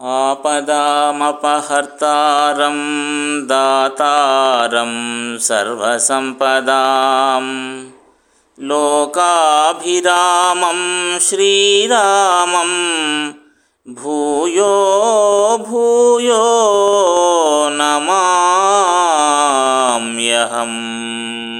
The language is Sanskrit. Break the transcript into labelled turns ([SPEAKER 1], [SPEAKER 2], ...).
[SPEAKER 1] आपदामपहर्तारं दातारं सर्वसम्पदां लोकाभिरामं श्रीरामं भूयो भूयो नमाम्यहम्।